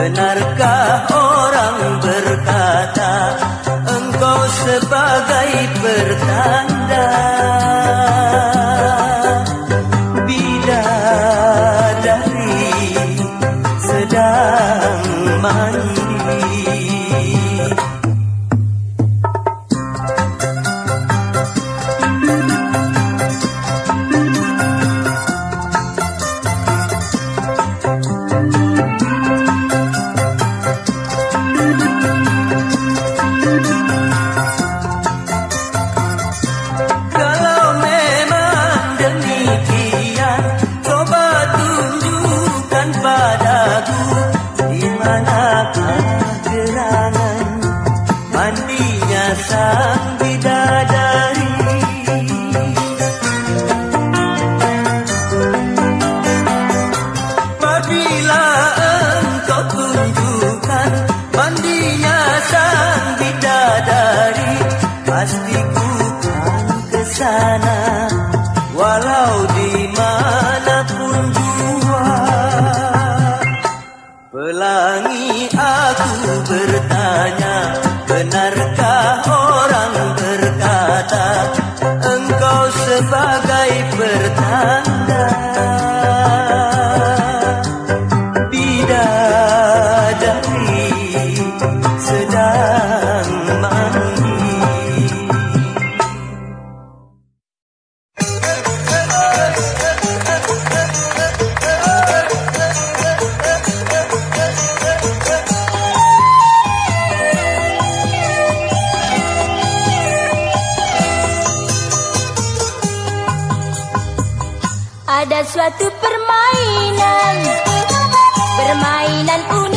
benarkah 当你 kuda lumping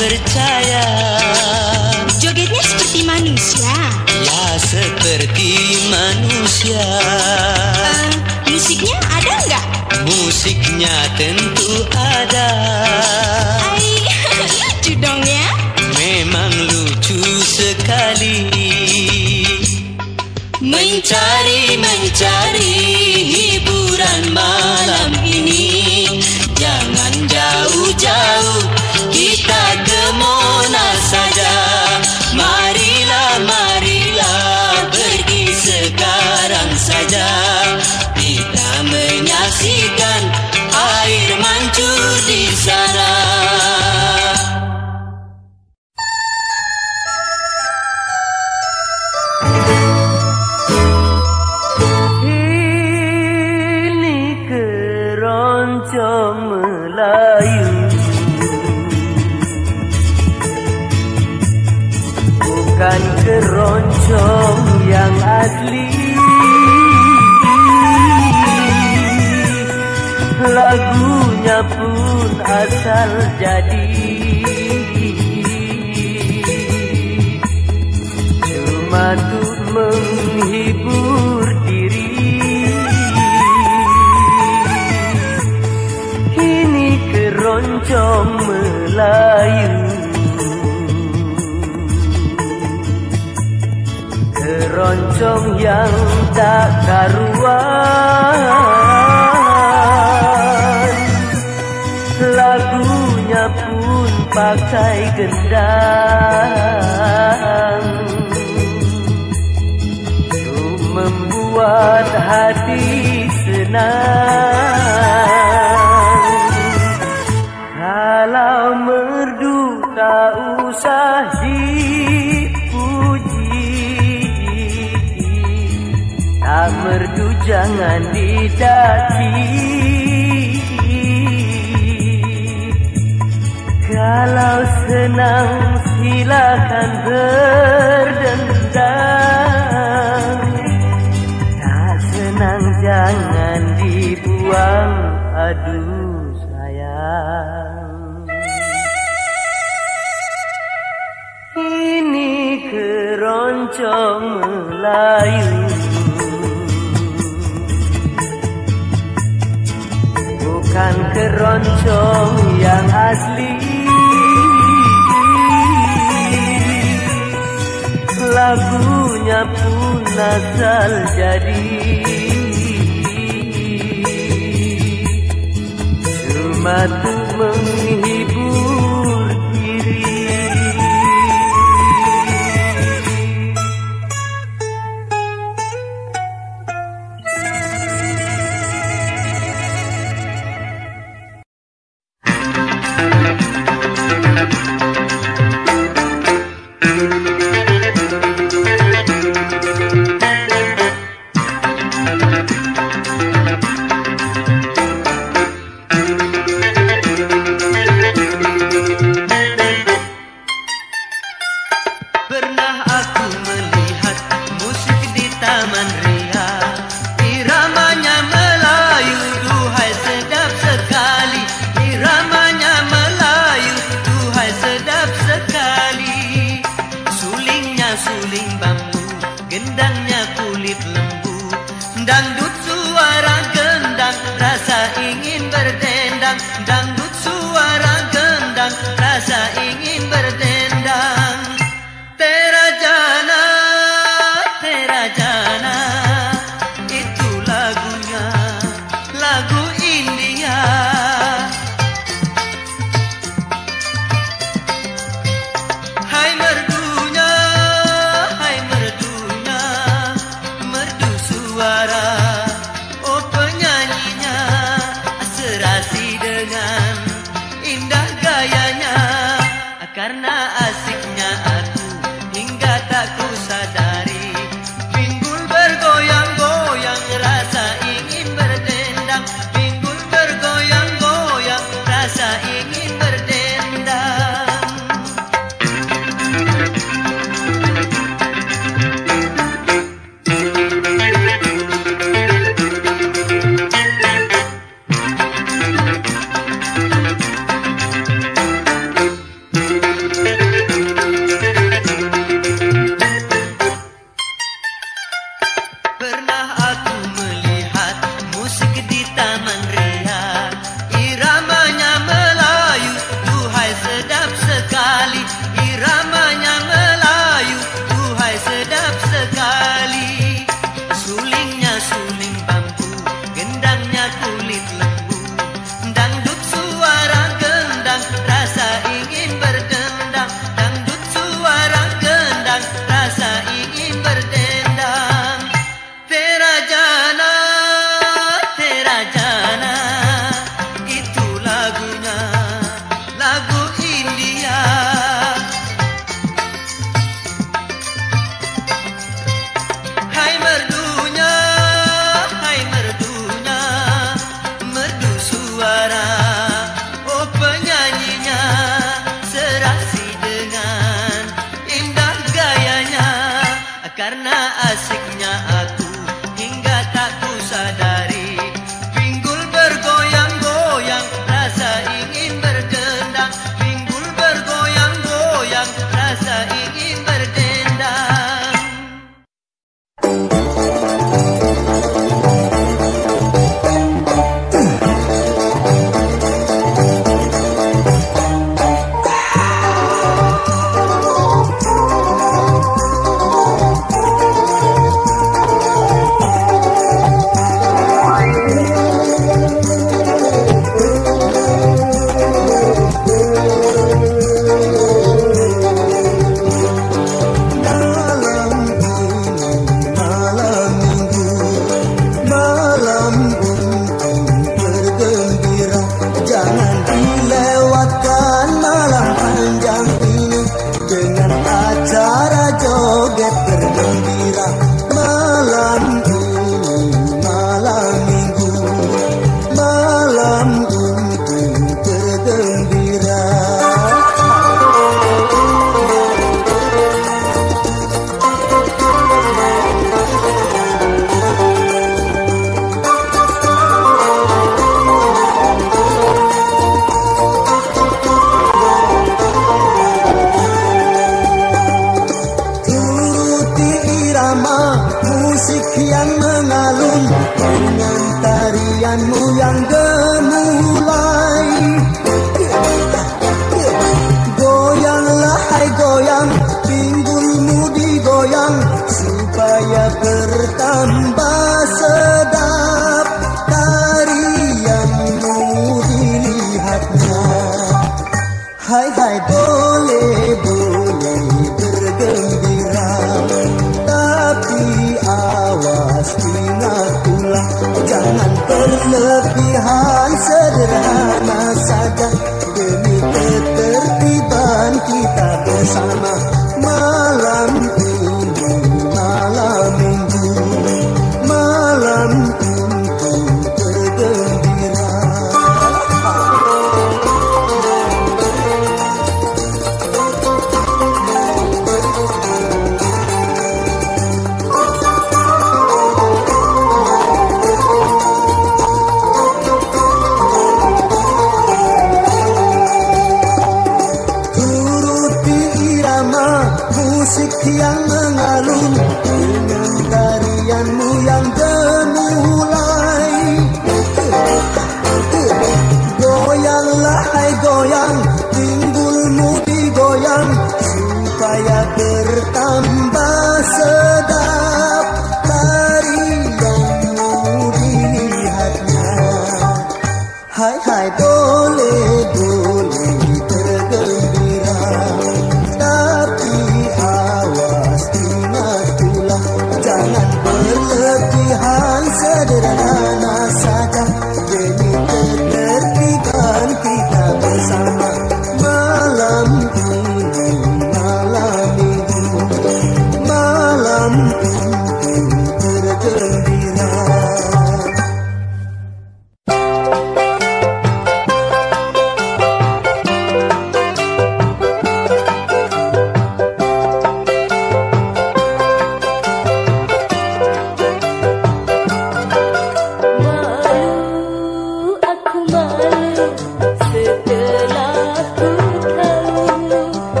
percaya. Jogetnya seperti manusia. Ya, seperti manusia. Uh, Musiknya ada enggak? Musiknya tentu ada. kembali. Lagunya pun asal jadi. Cuma untuk menghibur diri. Kini keroncong Melayu. keroncong yang tak karuan. Lagunya pun pakai gendang. Untuk membuat hati senang. jangan didaki. Kalau senang silakan berdendam. Tak senang jangan dibuang. Aduh sayang. Ini keroncong Melayu. keroncong yang asli. Lagunya pun asal jadi. Cuma kulit lembu dan yang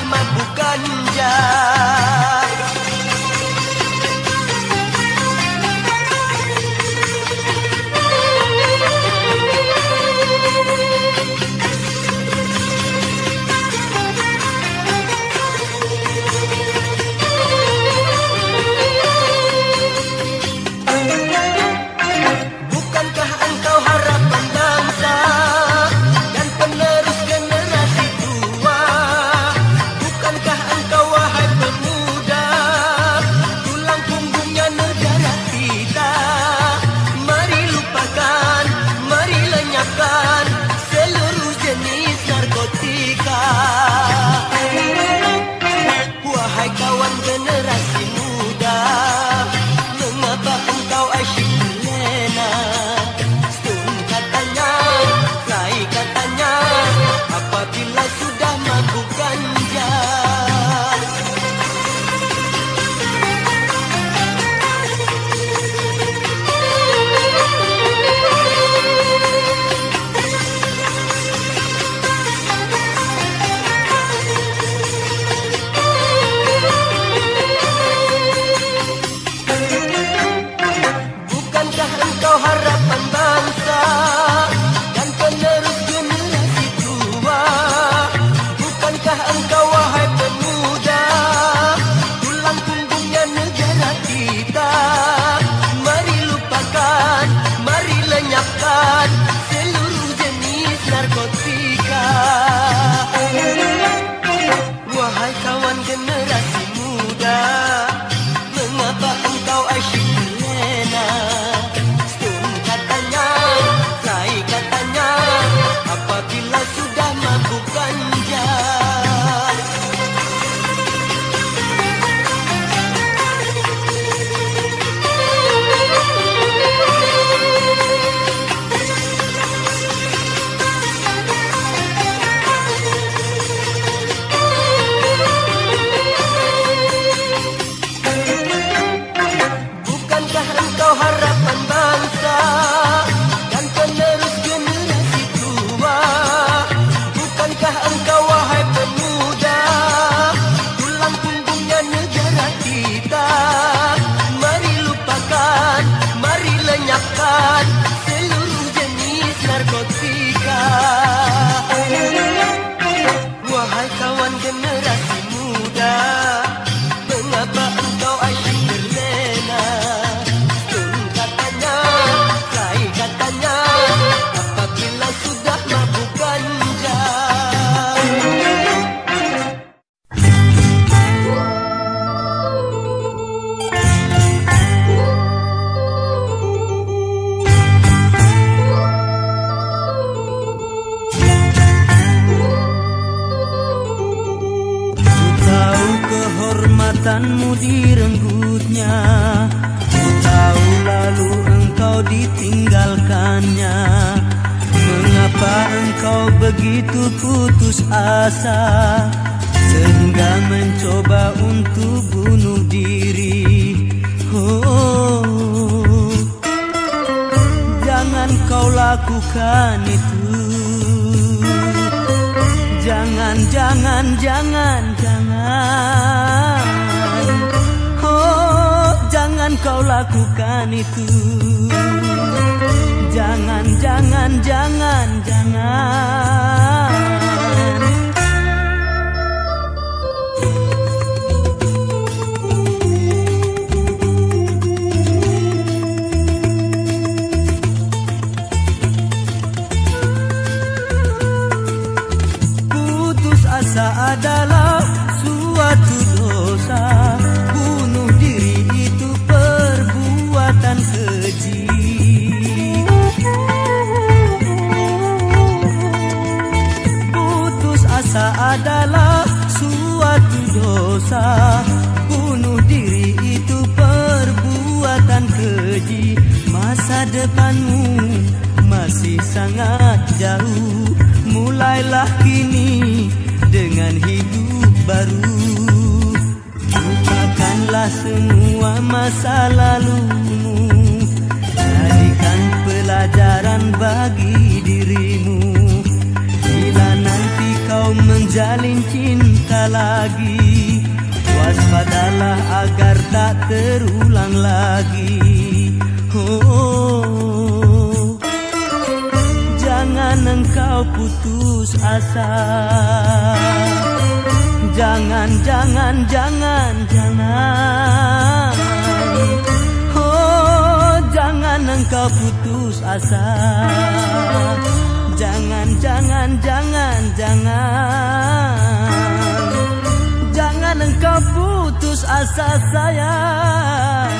rahmat bukan jah. Jangan, jangan, jangan, jangan. Bunuh diri itu perbuatan keji. Masa depanmu masih sangat jauh. Mulailah kini dengan hidup baru. Lupakanlah semua masa lalumu. Jadikan pelajaran bagi dirimu. Bila nanti kau menjalin cinta lagi. Bila nanti kau menjalin cinta lagi Waspadalah agar tak terulang lagi. Oh. Jangan engkau putus asa. Jangan, jangan, jangan, jangan. Oh, jangan engkau putus asa. Jangan, jangan, jangan, jangan Engkau putus asa sayang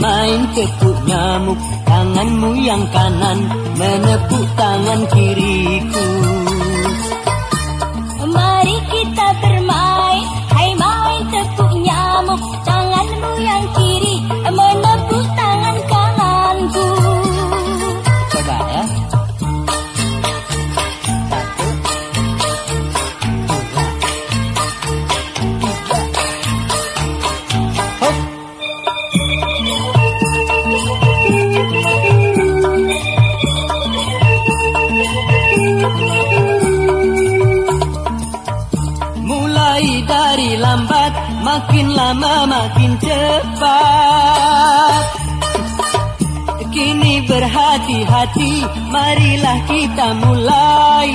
main tepuk nyamuk. Tanganmu yang kanan Menepuk tangan kiriku berhati-hati Marilah kita mulai